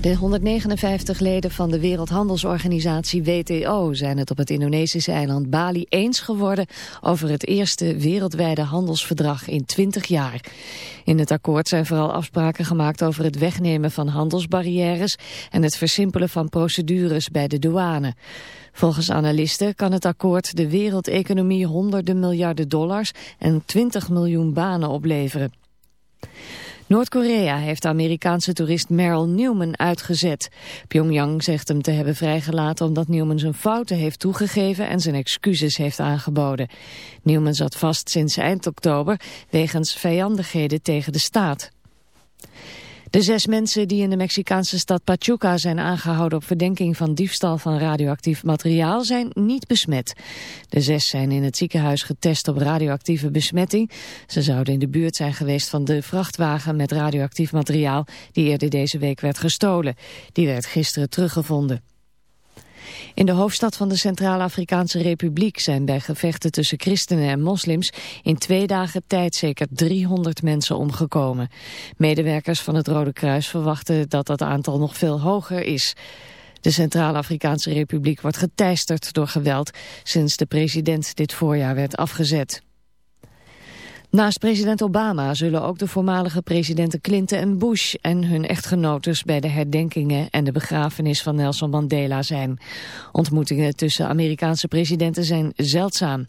De 159 leden van de Wereldhandelsorganisatie WTO zijn het op het Indonesische eiland Bali eens geworden over het eerste wereldwijde handelsverdrag in 20 jaar. In het akkoord zijn vooral afspraken gemaakt over het wegnemen van handelsbarrières en het versimpelen van procedures bij de douane. Volgens analisten kan het akkoord de wereldeconomie honderden miljarden dollars en 20 miljoen banen opleveren. Noord-Korea heeft de Amerikaanse toerist Merrill Newman uitgezet. Pyongyang zegt hem te hebben vrijgelaten omdat Newman zijn fouten heeft toegegeven en zijn excuses heeft aangeboden. Newman zat vast sinds eind oktober wegens vijandigheden tegen de staat. De zes mensen die in de Mexicaanse stad Pachuca zijn aangehouden op verdenking van diefstal van radioactief materiaal zijn niet besmet. De zes zijn in het ziekenhuis getest op radioactieve besmetting. Ze zouden in de buurt zijn geweest van de vrachtwagen met radioactief materiaal die eerder deze week werd gestolen. Die werd gisteren teruggevonden. In de hoofdstad van de Centraal-Afrikaanse Republiek zijn bij gevechten tussen christenen en moslims in twee dagen tijd zeker 300 mensen omgekomen. Medewerkers van het Rode Kruis verwachten dat dat aantal nog veel hoger is. De Centraal-Afrikaanse Republiek wordt geteisterd door geweld sinds de president dit voorjaar werd afgezet. Naast president Obama zullen ook de voormalige presidenten Clinton en Bush en hun echtgenotes bij de herdenkingen en de begrafenis van Nelson Mandela zijn. Ontmoetingen tussen Amerikaanse presidenten zijn zeldzaam.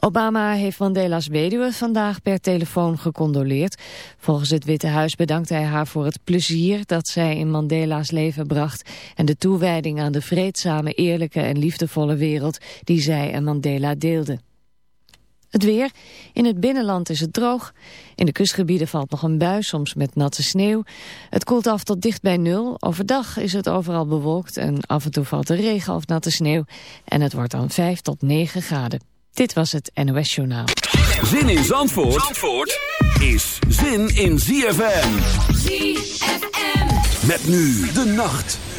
Obama heeft Mandela's weduwe vandaag per telefoon gecondoleerd. Volgens het Witte Huis bedankt hij haar voor het plezier dat zij in Mandela's leven bracht... en de toewijding aan de vreedzame, eerlijke en liefdevolle wereld die zij en Mandela deelden. Het weer. In het binnenland is het droog. In de kustgebieden valt nog een bui, soms met natte sneeuw. Het koelt af tot dicht bij nul. Overdag is het overal bewolkt en af en toe valt er regen of natte sneeuw. En het wordt dan 5 tot 9 graden. Dit was het NOS Journaal. Zin in Zandvoort, Zandvoort is zin in ZFM. ZFM. Met nu de nacht.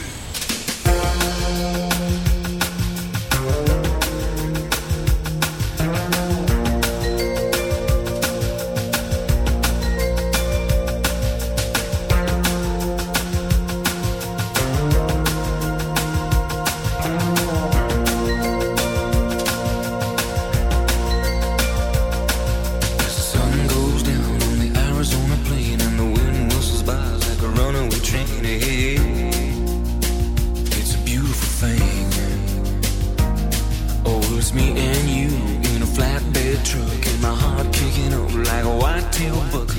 my heart kicking up like a white-tailed buck.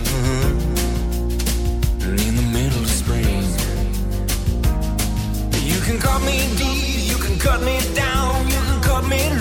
And in the middle of spring, you can cut me deep, you can cut me down, you can cut me.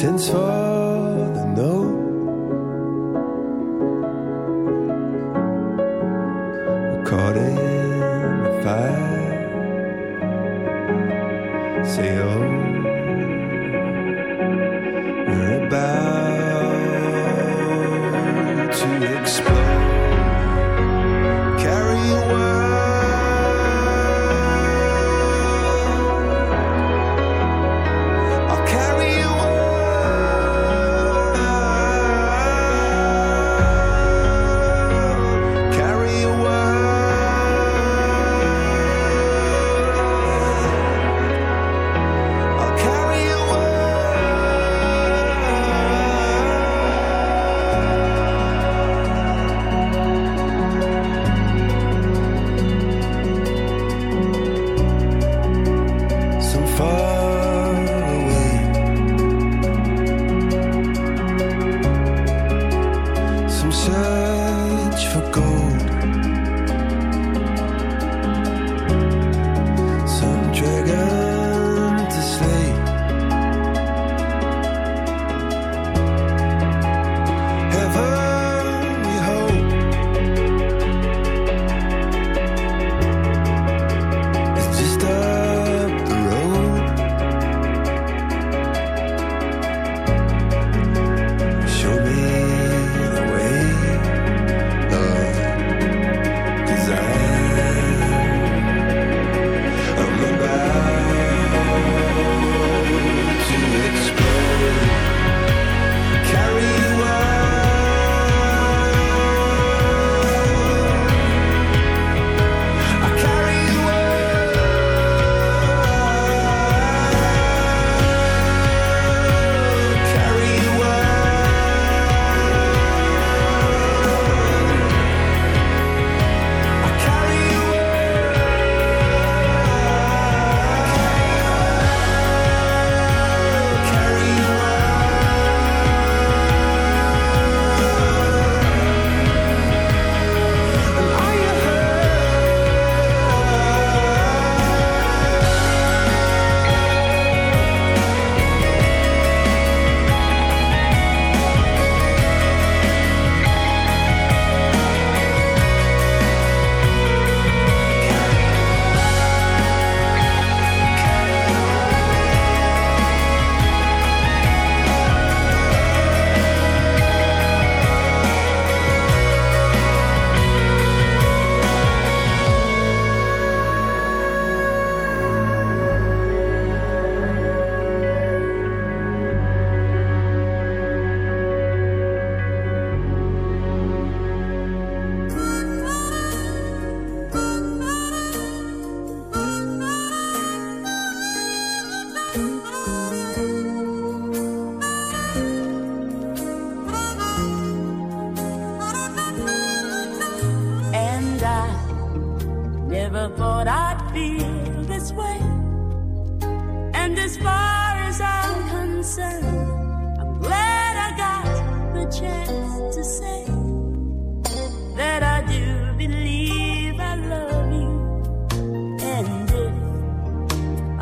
Since. for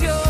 canción.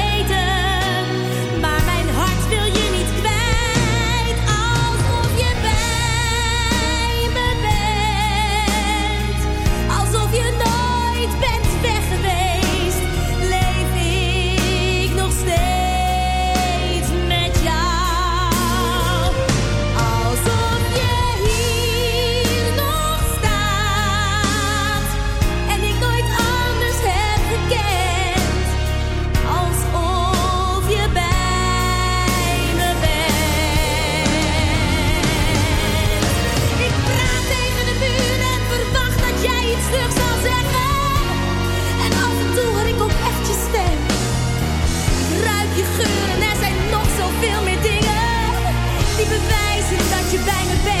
bang, a bang.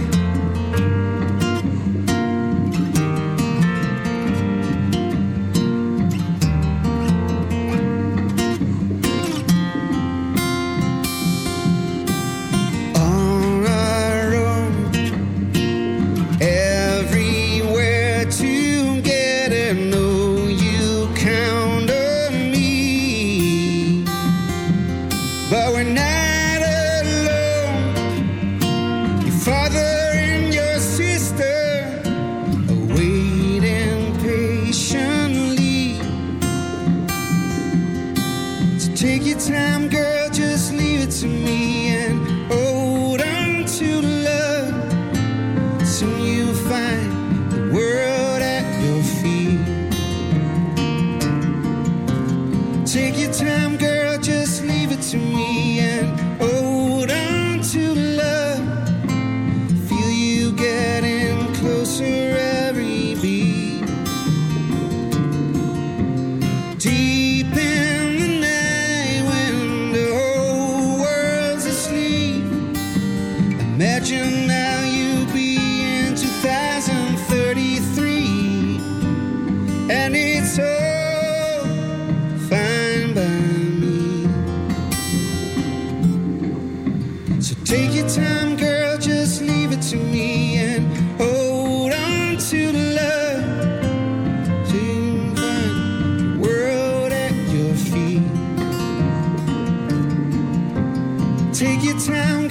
Take your time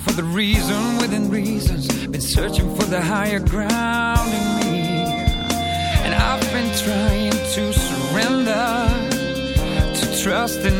for the reason within reasons. Been searching for the higher ground in me. And I've been trying to surrender, to trust in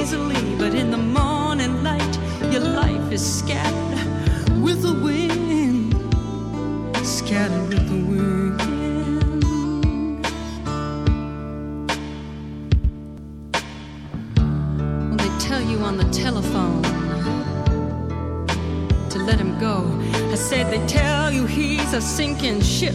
Easily, but in the morning light, your life is scattered with the wind. Scattered with the wind. They tell you on the telephone to let him go. I said they tell you he's a sinking ship.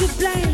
you blame?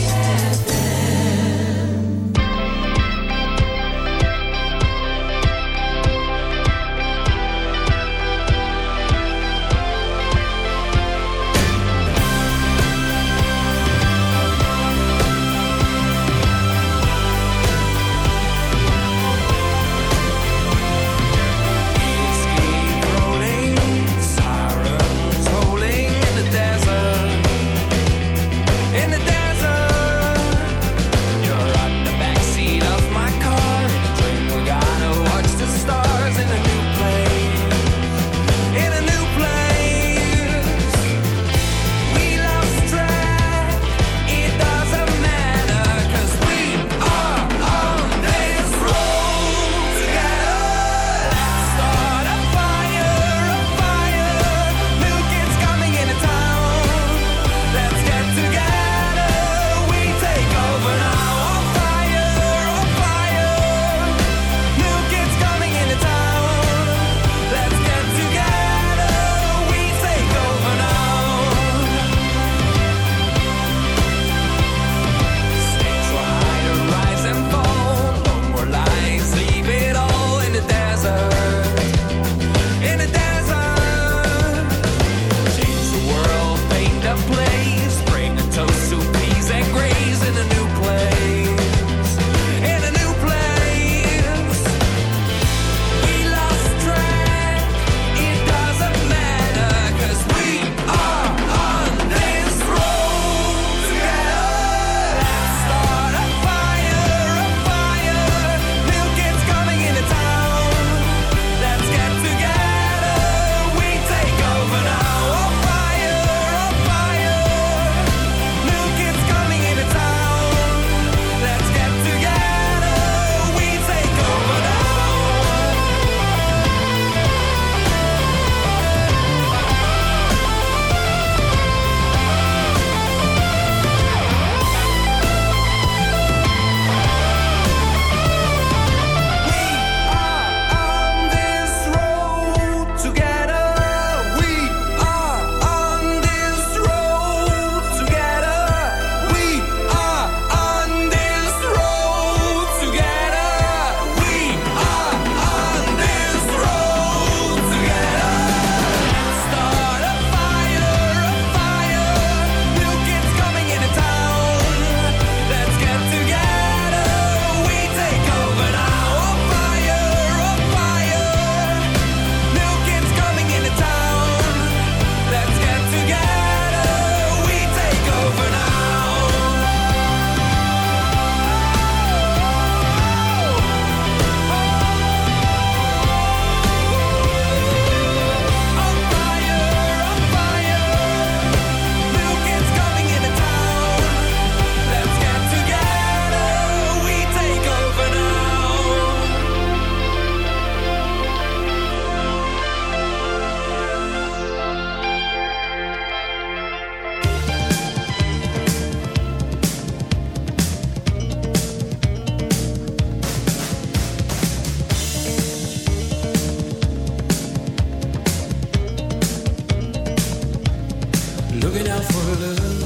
looking out for love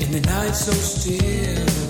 in the night so still.